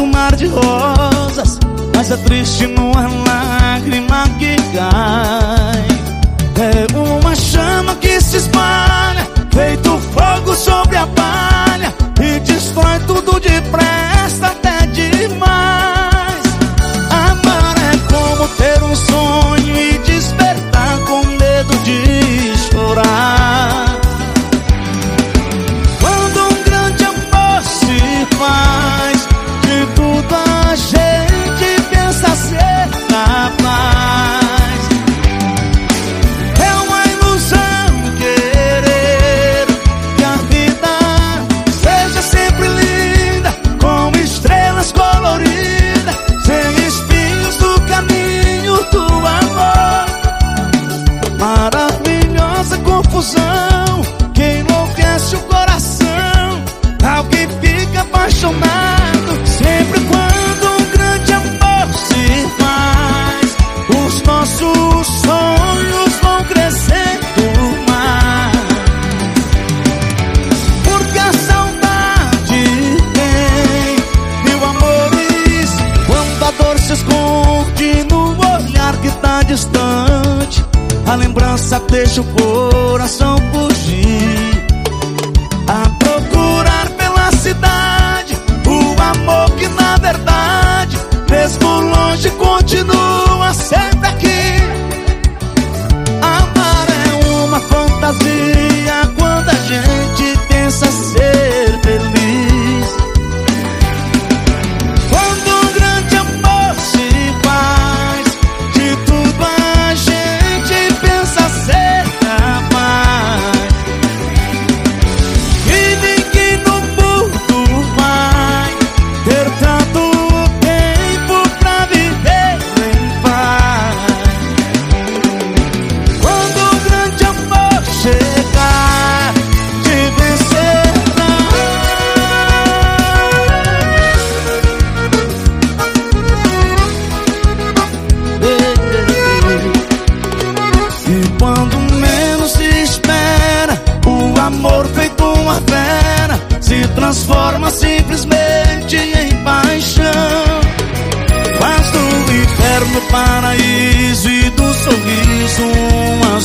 um mar de rosas, mas é triste numa lágrima que cai. apaixonado. Sempre quando um grande amor se faz, os nossos sonhos vão crescendo mais. Porque a saudade vem mil amores, quando a dor se esconde no olhar que tá distante. A lembrança deixa o coração por do paraíso e do sorriso uma